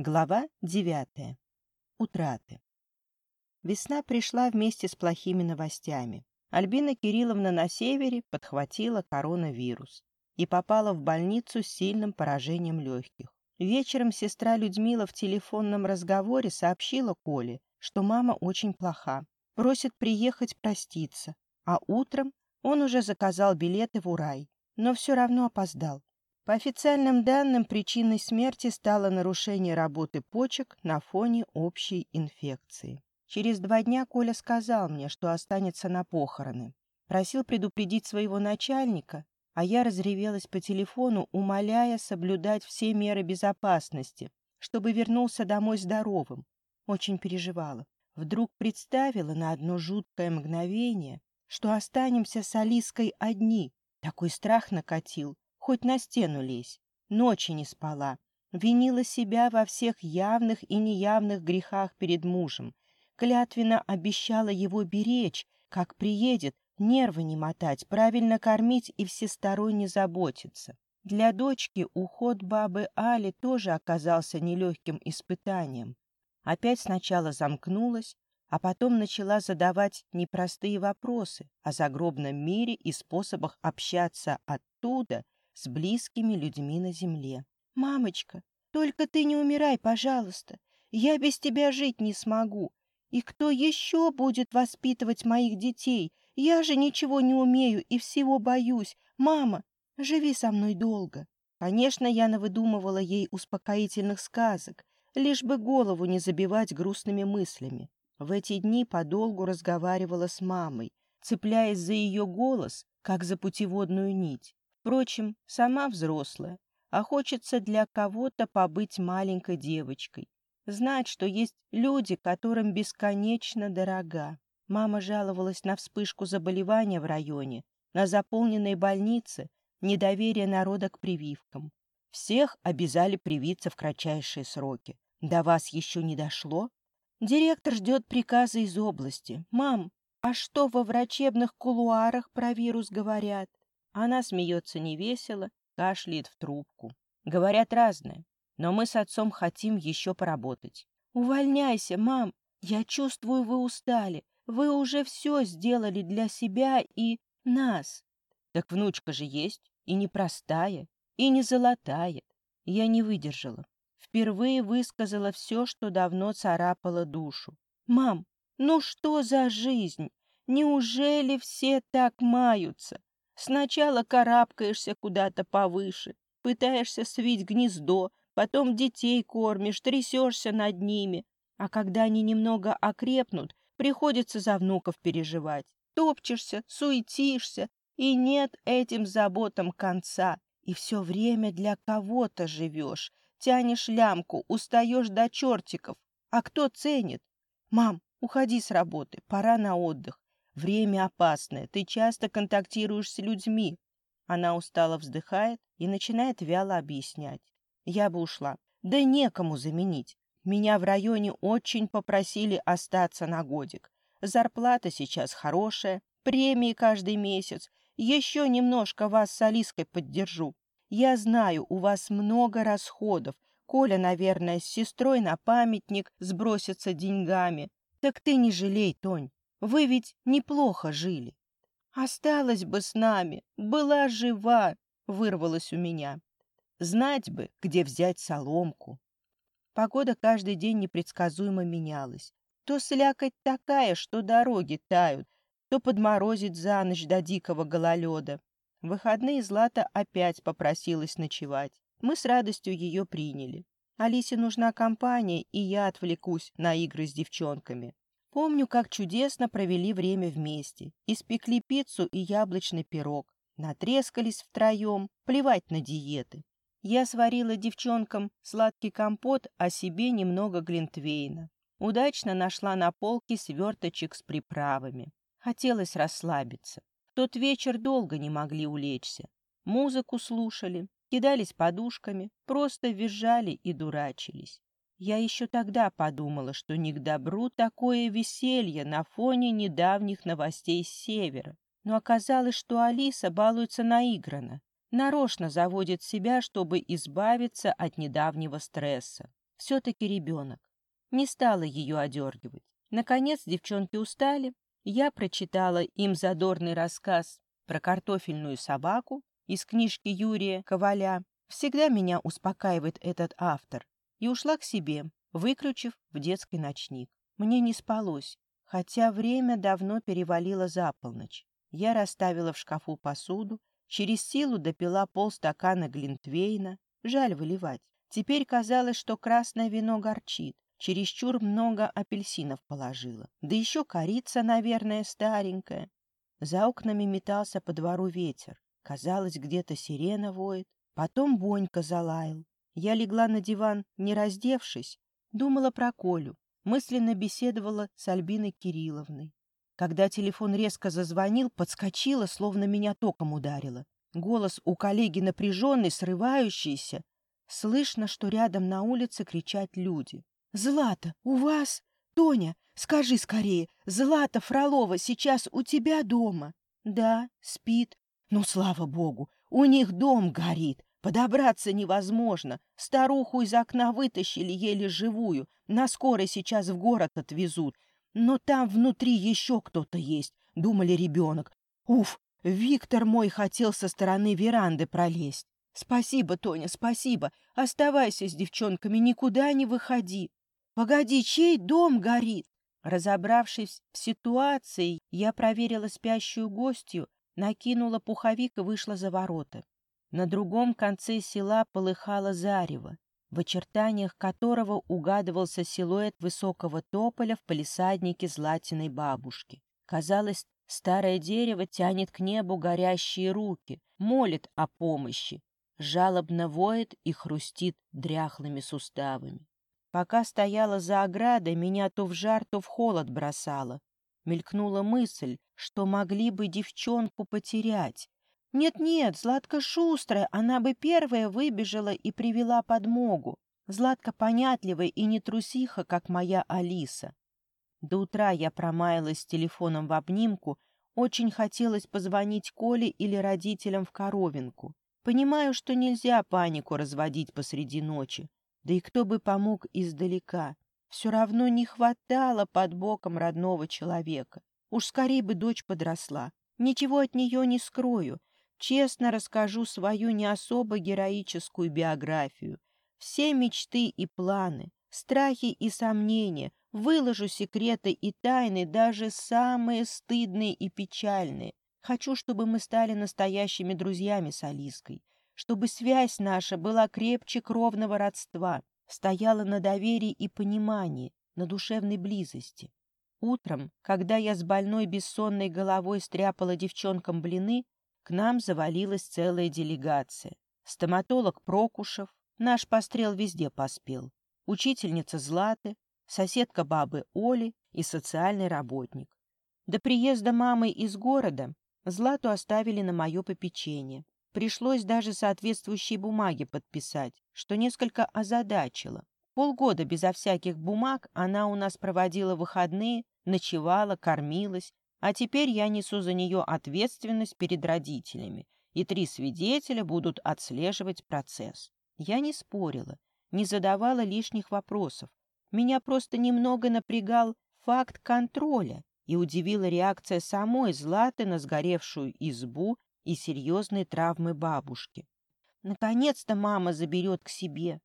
Глава девятая. Утраты. Весна пришла вместе с плохими новостями. Альбина Кирилловна на севере подхватила коронавирус и попала в больницу с сильным поражением легких. Вечером сестра Людмила в телефонном разговоре сообщила Коле, что мама очень плоха, просит приехать проститься, а утром он уже заказал билеты в Урай, но все равно опоздал. По официальным данным, причиной смерти стало нарушение работы почек на фоне общей инфекции. Через два дня Коля сказал мне, что останется на похороны. Просил предупредить своего начальника, а я разревелась по телефону, умоляя соблюдать все меры безопасности, чтобы вернулся домой здоровым. Очень переживала. Вдруг представила на одно жуткое мгновение, что останемся с Алиской одни. Такой страх накатил, хоть на стену лезь. Ночи не спала. Винила себя во всех явных и неявных грехах перед мужем. Клятвенно обещала его беречь, как приедет, нервы не мотать, правильно кормить и всесторонне заботиться. Для дочки уход бабы Али тоже оказался нелегким испытанием. Опять сначала замкнулась, а потом начала задавать непростые вопросы о загробном мире и способах общаться оттуда с близкими людьми на земле. «Мамочка, только ты не умирай, пожалуйста. Я без тебя жить не смогу. И кто еще будет воспитывать моих детей? Я же ничего не умею и всего боюсь. Мама, живи со мной долго». Конечно, я навыдумывала ей успокоительных сказок, лишь бы голову не забивать грустными мыслями. В эти дни подолгу разговаривала с мамой, цепляясь за ее голос, как за путеводную нить. Впрочем, сама взрослая, а хочется для кого-то побыть маленькой девочкой. Знать, что есть люди, которым бесконечно дорога. Мама жаловалась на вспышку заболевания в районе, на заполненные больницы, недоверие народа к прививкам. Всех обязали привиться в кратчайшие сроки. До вас еще не дошло? Директор ждет приказа из области. Мам, а что во врачебных кулуарах про вирус говорят? Она смеется невесело, кашляет в трубку. Говорят разное, но мы с отцом хотим еще поработать. Увольняйся, мам. Я чувствую, вы устали. Вы уже все сделали для себя и нас. Так внучка же есть, и непростая, и не золотая. Я не выдержала. Впервые высказала все, что давно царапало душу. «Мам, ну что за жизнь? Неужели все так маются? Сначала карабкаешься куда-то повыше, пытаешься свить гнездо, потом детей кормишь, трясешься над ними, а когда они немного окрепнут, приходится за внуков переживать. Топчешься, суетишься, и нет этим заботам конца. И все время для кого-то живешь, тянешь лямку, устаешь до чертиков. А кто ценит? Мам, уходи с работы, пора на отдых. Время опасное, ты часто контактируешь с людьми. Она устало вздыхает и начинает вяло объяснять. Я бы ушла. Да некому заменить. Меня в районе очень попросили остаться на годик. Зарплата сейчас хорошая, премии каждый месяц. Еще немножко вас с Алиской поддержу. Я знаю, у вас много расходов. Коля, наверное, с сестрой на памятник сбросится деньгами. Так ты не жалей, Тонь. Вы ведь неплохо жили. Осталась бы с нами, была жива, вырвалась у меня. Знать бы, где взять соломку. Погода каждый день непредсказуемо менялась. То слякоть такая, что дороги тают, то подморозит за ночь до дикого гололеда. В выходные Злата опять попросилась ночевать. Мы с радостью ее приняли. Алисе нужна компания, и я отвлекусь на игры с девчонками. Помню, как чудесно провели время вместе. Испекли пиццу и яблочный пирог. Натрескались втроем, плевать на диеты. Я сварила девчонкам сладкий компот, а себе немного глинтвейна. Удачно нашла на полке сверточек с приправами. Хотелось расслабиться. В тот вечер долго не могли улечься. Музыку слушали, кидались подушками, просто визжали и дурачились. Я еще тогда подумала, что не к добру такое веселье на фоне недавних новостей с севера. Но оказалось, что Алиса балуется наигранно, нарочно заводит себя, чтобы избавиться от недавнего стресса. Все-таки ребенок. Не стала ее одергивать. Наконец девчонки устали. Я прочитала им задорный рассказ про картофельную собаку из книжки Юрия Коваля. Всегда меня успокаивает этот автор. И ушла к себе, выключив в детский ночник. Мне не спалось, хотя время давно перевалило за полночь. Я расставила в шкафу посуду, через силу допила полстакана глинтвейна. Жаль выливать. Теперь казалось, что красное вино горчит. Чересчур много апельсинов положила. Да еще корица, наверное, старенькая. За окнами метался по двору ветер. Казалось, где-то сирена воет. Потом Бонька залаял. Я легла на диван, не раздевшись. Думала про Колю. Мысленно беседовала с Альбиной Кирилловной. Когда телефон резко зазвонил, подскочила, словно меня током ударило. Голос у коллеги напряженный, срывающийся. Слышно, что рядом на улице кричат люди. «Злата, у вас? Тоня, скажи скорее, Злата Фролова сейчас у тебя дома?» «Да, спит. Ну, слава богу, у них дом горит. Подобраться невозможно. Старуху из окна вытащили еле живую. На скорой сейчас в город отвезут. Но там внутри еще кто-то есть. Думали ребенок. Уф, Виктор мой хотел со стороны веранды пролезть. Спасибо, Тоня, спасибо. Оставайся с девчонками, никуда не выходи. Погоди, чей дом горит? Разобравшись в ситуации, я проверила спящую гостью, накинула пуховик и вышла за ворота. На другом конце села полыхало зарево, в очертаниях которого угадывался силуэт высокого тополя в палисаднике златиной бабушки. Казалось, старое дерево тянет к небу горящие руки, молит о помощи, жалобно воет и хрустит дряхлыми суставами. Пока стояла за оградой, меня то в жар, то в холод бросало. Мелькнула мысль, что могли бы девчонку потерять. Нет-нет, Златка шустрая, она бы первая выбежала и привела подмогу. Златка понятливая и не трусиха, как моя Алиса. До утра я промаялась с телефоном в обнимку, очень хотелось позвонить Коле или родителям в Коровинку. Понимаю, что нельзя панику разводить посреди ночи. Да и кто бы помог издалека. Все равно не хватало под боком родного человека. Уж скорее бы дочь подросла. Ничего от нее не скрою. Честно расскажу свою не особо героическую биографию. Все мечты и планы, страхи и сомнения, выложу секреты и тайны, даже самые стыдные и печальные. Хочу, чтобы мы стали настоящими друзьями с Алиской, чтобы связь наша была крепче кровного родства, стояла на доверии и понимании, на душевной близости. Утром, когда я с больной бессонной головой стряпала девчонкам блины, к нам завалилась целая делегация. Стоматолог Прокушев, наш пострел везде поспел, учительница Златы, соседка бабы Оли и социальный работник. До приезда мамы из города Злату оставили на мое попечение. Пришлось даже соответствующие бумаги подписать, что несколько озадачило. Полгода безо всяких бумаг она у нас проводила выходные, ночевала, кормилась, а теперь я несу за нее ответственность перед родителями, и три свидетеля будут отслеживать процесс. Я не спорила, не задавала лишних вопросов. Меня просто немного напрягал факт контроля и удивила реакция самой Златы на сгоревшую избу и серьезные травмы бабушки. Наконец-то мама заберет к себе.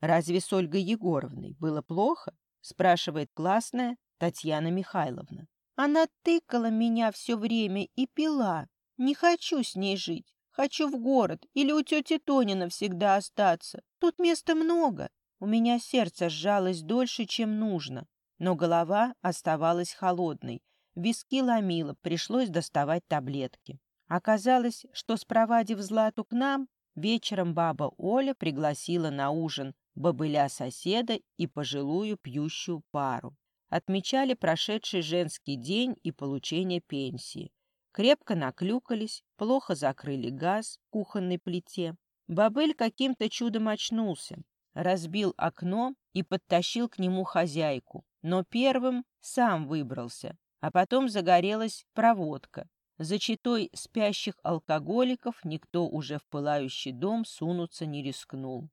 «Разве с Ольгой Егоровной было плохо?» — спрашивает классная Татьяна Михайловна. «Она тыкала меня все время и пила. Не хочу с ней жить. Хочу в город или у тети Тони навсегда остаться. Тут места много». У меня сердце сжалось дольше, чем нужно но голова оставалась холодной. Виски ломило, пришлось доставать таблетки. Оказалось, что, спровадив Злату к нам, вечером баба Оля пригласила на ужин бобыля-соседа и пожилую пьющую пару. Отмечали прошедший женский день и получение пенсии. Крепко наклюкались, плохо закрыли газ в кухонной плите. Бабыль каким-то чудом очнулся, разбил окно и подтащил к нему хозяйку но первым сам выбрался, а потом загорелась проводка. За читой спящих алкоголиков никто уже в пылающий дом сунуться не рискнул.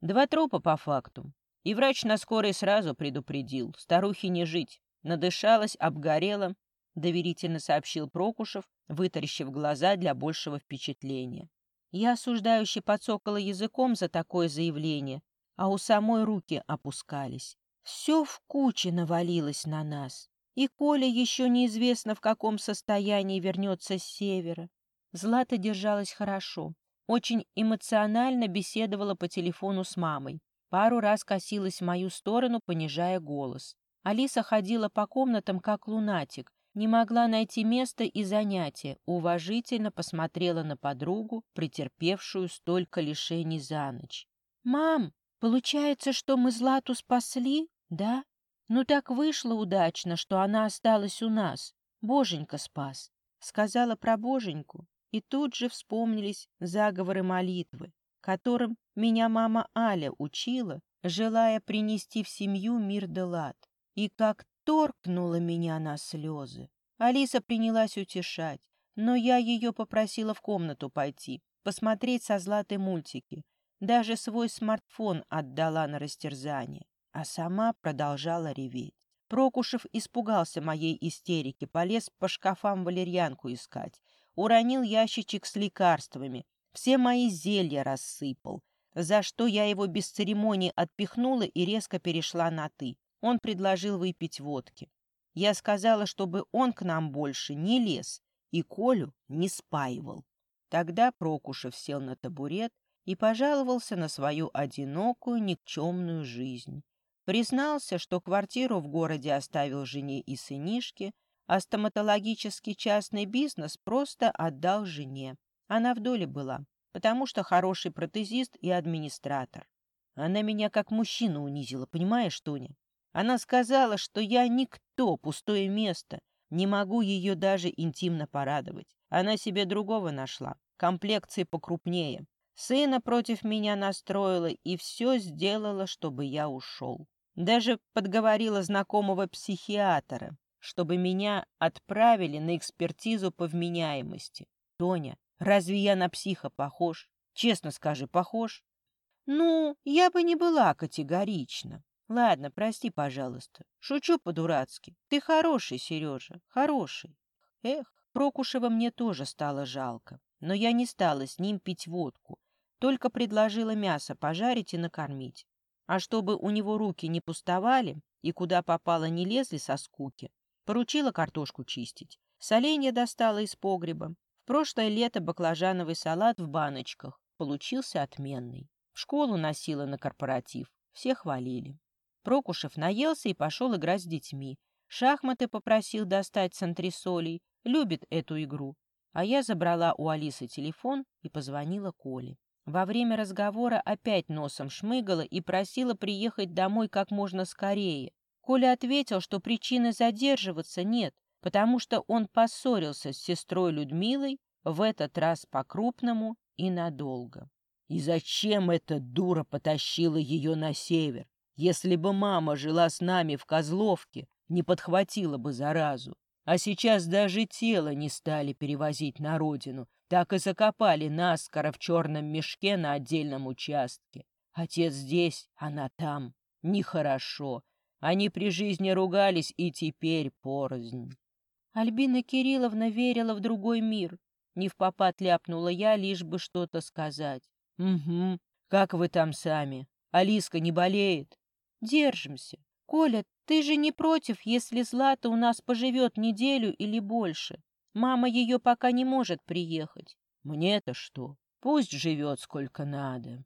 Два трупа по факту. И врач на скорой сразу предупредил. Старухе не жить. Надышалась, обгорела, — доверительно сообщил Прокушев, вытаращив глаза для большего впечатления. Я осуждающе подсокала языком за такое заявление, а у самой руки опускались. Все в куче навалилось на нас. И Коля еще неизвестно, в каком состоянии вернется с севера. Злата держалась хорошо. Очень эмоционально беседовала по телефону с мамой. Пару раз косилась в мою сторону, понижая голос. Алиса ходила по комнатам, как лунатик, не могла найти места и занятия, уважительно посмотрела на подругу, претерпевшую столько лишений за ночь. «Мам, получается, что мы Злату спасли, да?» Ну так вышло удачно, что она осталась у нас. Боженька спас. Сказала про Боженьку, и тут же вспомнились заговоры молитвы, которым меня мама Аля учила, желая принести в семью мир да лад. И как торкнула меня на слезы. Алиса принялась утешать, но я ее попросила в комнату пойти, посмотреть со Златой мультики. Даже свой смартфон отдала на растерзание а сама продолжала реветь. Прокушев испугался моей истерики, полез по шкафам валерьянку искать, уронил ящичек с лекарствами, все мои зелья рассыпал, за что я его без церемонии отпихнула и резко перешла на «ты». Он предложил выпить водки. Я сказала, чтобы он к нам больше не лез и Колю не спаивал. Тогда Прокушев сел на табурет и пожаловался на свою одинокую никчемную жизнь. Признался, что квартиру в городе оставил жене и сынишке, а стоматологический частный бизнес просто отдал жене. Она в доле была, потому что хороший протезист и администратор. Она меня как мужчину унизила, понимаешь, Тоня? Она сказала, что я никто, пустое место, не могу ее даже интимно порадовать. Она себе другого нашла, комплекции покрупнее. Сына против меня настроила и все сделала, чтобы я ушел. Даже подговорила знакомого психиатра, чтобы меня отправили на экспертизу по вменяемости. Тоня, разве я на психа похож? Честно скажи, похож? Ну, я бы не была категорична. Ладно, прости, пожалуйста. Шучу по-дурацки. Ты хороший, Сережа, хороший. Эх, Прокушева мне тоже стало жалко. Но я не стала с ним пить водку. Только предложила мясо пожарить и накормить. А чтобы у него руки не пустовали и куда попало не лезли со скуки, поручила картошку чистить. Соленья достала из погреба. Прошлое лето баклажановый салат в баночках. Получился отменный. В школу носила на корпоратив. Все хвалили. Прокушев наелся и пошел играть с детьми. Шахматы попросил достать с антресолей. Любит эту игру. А я забрала у Алисы телефон и позвонила Коле. Во время разговора опять носом шмыгала и просила приехать домой как можно скорее. Коля ответил, что причины задерживаться нет, потому что он поссорился с сестрой Людмилой, в этот раз по-крупному и надолго. И зачем эта дура потащила ее на север? Если бы мама жила с нами в Козловке, не подхватила бы заразу. А сейчас даже тело не стали перевозить на родину, так и закопали наскоро в черном мешке на отдельном участке. Отец здесь, она там. Нехорошо. Они при жизни ругались и теперь порознь. Альбина Кирилловна верила в другой мир. Не в попад ляпнула я, лишь бы что-то сказать. Угу. Как вы там сами? Алиска не болеет? Держимся. Коля, ты же не против, если Злата у нас поживет неделю или больше? Мама ее пока не может приехать. Мне-то что? Пусть живет сколько надо.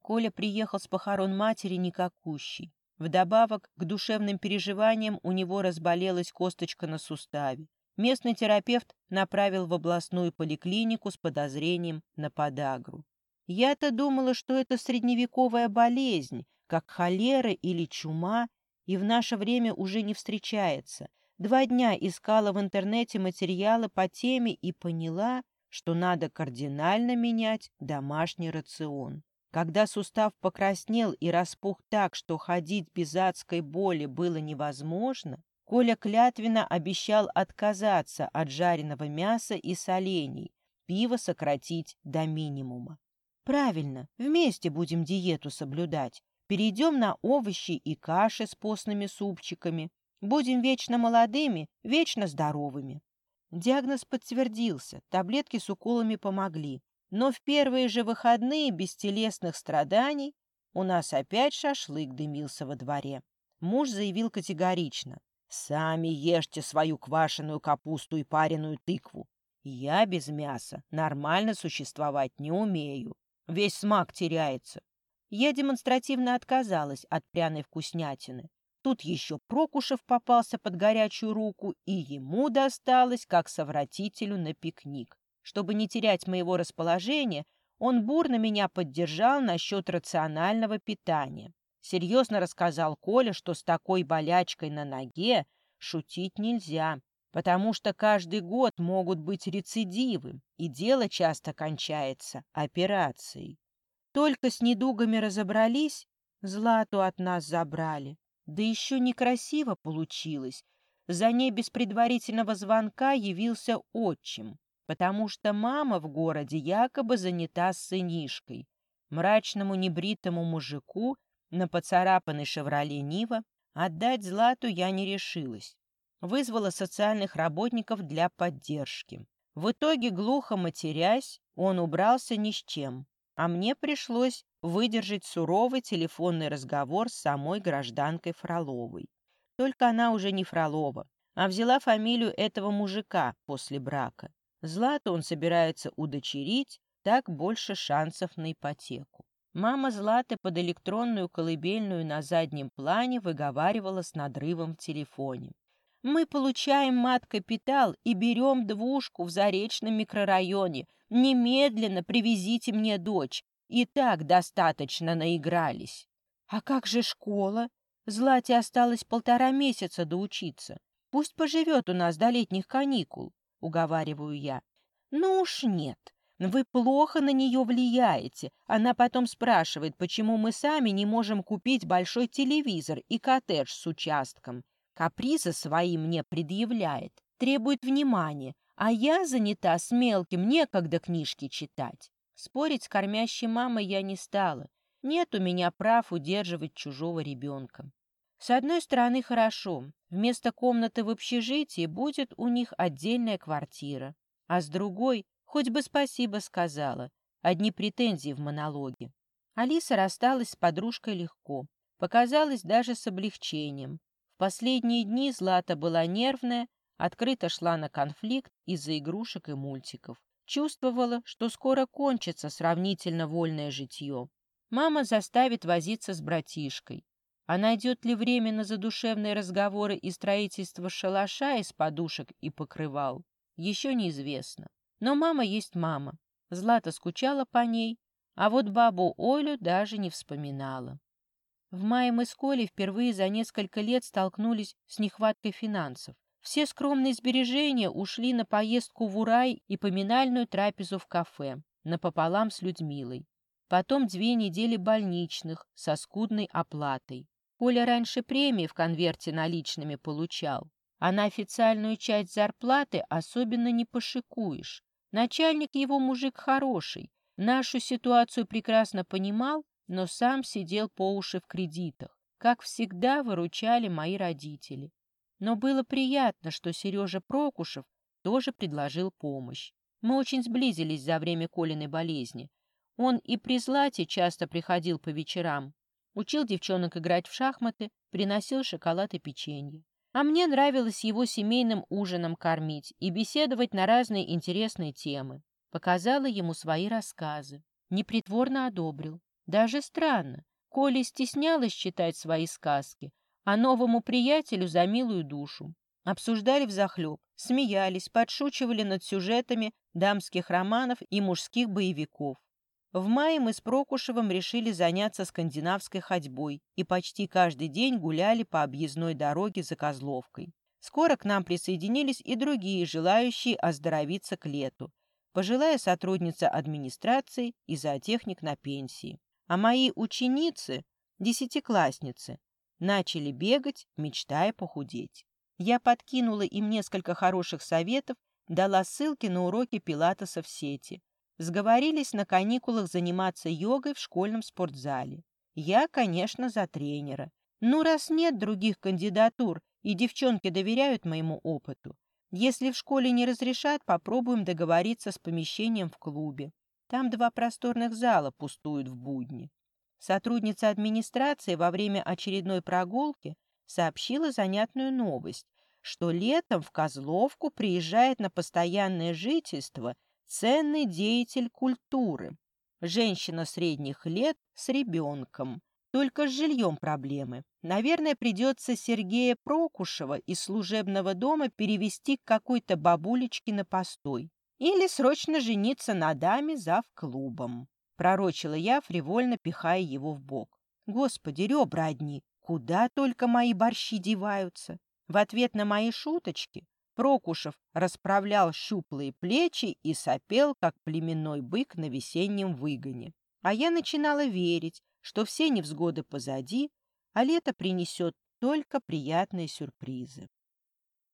Коля приехал с похорон матери никакущий. Вдобавок к душевным переживаниям у него разболелась косточка на суставе. Местный терапевт направил в областную поликлинику с подозрением на подагру. Я-то думала, что это средневековая болезнь, как холера или чума, и в наше время уже не встречается, Два дня искала в интернете материалы по теме и поняла, что надо кардинально менять домашний рацион. Когда сустав покраснел и распух так, что ходить без адской боли было невозможно, Коля клятвенно обещал отказаться от жареного мяса и солений, пиво сократить до минимума. «Правильно, вместе будем диету соблюдать», Перейдем на овощи и каши с постными супчиками. Будем вечно молодыми, вечно здоровыми. Диагноз подтвердился, таблетки с уколами помогли. Но в первые же выходные без телесных страданий у нас опять шашлык дымился во дворе. Муж заявил категорично. «Сами ешьте свою квашеную капусту и пареную тыкву. Я без мяса нормально существовать не умею. Весь смак теряется». Я демонстративно отказалась от пряной вкуснятины. Тут еще Прокушев попался под горячую руку, и ему досталось, как совратителю на пикник. Чтобы не терять моего расположения, он бурно меня поддержал насчет рационального питания. Серьезно рассказал Коля, что с такой болячкой на ноге шутить нельзя, потому что каждый год могут быть рецидивы, и дело часто кончается операцией. Только с недугами разобрались, Злату от нас забрали. Да еще некрасиво получилось. За ней без предварительного звонка явился отчим, потому что мама в городе якобы занята с сынишкой. Мрачному небритому мужику на поцарапанной «Шевроле Нива» отдать Злату я не решилась. Вызвала социальных работников для поддержки. В итоге, глухо матерясь, он убрался ни с чем, а мне пришлось выдержать суровый телефонный разговор с самой гражданкой Фроловой. Только она уже не Фролова, а взяла фамилию этого мужика после брака. Злату он собирается удочерить, так больше шансов на ипотеку. Мама Златы под электронную колыбельную на заднем плане выговаривала с надрывом в телефоне. «Мы получаем мат-капитал и берем двушку в Заречном микрорайоне. Немедленно привезите мне дочь. И так достаточно наигрались. А как же школа? Злате осталось полтора месяца доучиться. Пусть поживет у нас до летних каникул, уговариваю я. Ну уж нет. Вы плохо на нее влияете. Она потом спрашивает, почему мы сами не можем купить большой телевизор и коттедж с участком. Капризы свои мне предъявляет, требует внимания, а я занята с мелким, некогда книжки читать. Спорить с кормящей мамой я не стала. Нет у меня прав удерживать чужого ребенка. С одной стороны, хорошо. Вместо комнаты в общежитии будет у них отдельная квартира. А с другой, хоть бы спасибо сказала. Одни претензии в монологе. Алиса рассталась с подружкой легко. Показалось даже с облегчением. В последние дни Злата была нервная, открыто шла на конфликт из-за игрушек и мультиков. Чувствовала, что скоро кончится сравнительно вольное житье. Мама заставит возиться с братишкой. А найдет ли время на задушевные разговоры и строительство шалаша из подушек и покрывал, еще неизвестно. Но мама есть мама. Злата скучала по ней, а вот бабу Олю даже не вспоминала. В мае мы с Колей впервые за несколько лет столкнулись с нехваткой финансов. Все скромные сбережения ушли на поездку в Урай и поминальную трапезу в кафе, напополам с Людмилой. Потом две недели больничных со скудной оплатой. Коля раньше премии в конверте наличными получал, а на официальную часть зарплаты особенно не пошикуешь. Начальник его мужик хороший, нашу ситуацию прекрасно понимал, но сам сидел по уши в кредитах. Как всегда, выручали мои родители. Но было приятно, что Сережа Прокушев тоже предложил помощь. Мы очень сблизились за время Колиной болезни. Он и при Злате часто приходил по вечерам, учил девчонок играть в шахматы, приносил шоколад и печенье. А мне нравилось его семейным ужином кормить и беседовать на разные интересные темы. Показала ему свои рассказы. Непритворно одобрил. Даже странно. Коля стеснялась читать свои сказки, а новому приятелю за милую душу. Обсуждали взахлеб, смеялись, подшучивали над сюжетами дамских романов и мужских боевиков. В мае мы с Прокушевым решили заняться скандинавской ходьбой и почти каждый день гуляли по объездной дороге за Козловкой. Скоро к нам присоединились и другие, желающие оздоровиться к лету. Пожилая сотрудница администрации и зоотехник на пенсии. А мои ученицы, десятиклассницы, начали бегать, мечтая похудеть. Я подкинула им несколько хороших советов, дала ссылки на уроки пилатеса в сети. Сговорились на каникулах заниматься йогой в школьном спортзале. Я, конечно, за тренера. Ну, раз нет других кандидатур, и девчонки доверяют моему опыту, если в школе не разрешат, попробуем договориться с помещением в клубе. Там два просторных зала пустуют в будни. Сотрудница администрации во время очередной прогулки сообщила занятную новость, что летом в Козловку приезжает на постоянное жительство ценный деятель культуры, женщина средних лет с ребенком. Только с жильем проблемы. Наверное, придется Сергея Прокушева из служебного дома перевести к какой-то бабулечке на постой. Или срочно жениться на даме зав клубом. Пророчила я, фривольно пихая его в бок. Господи, ребра одни, куда только мои борщи деваются. В ответ на мои шуточки Прокушев расправлял щуплые плечи и сопел, как племенной бык на весеннем выгоне. А я начинала верить, что все невзгоды позади, а лето принесет только приятные сюрпризы.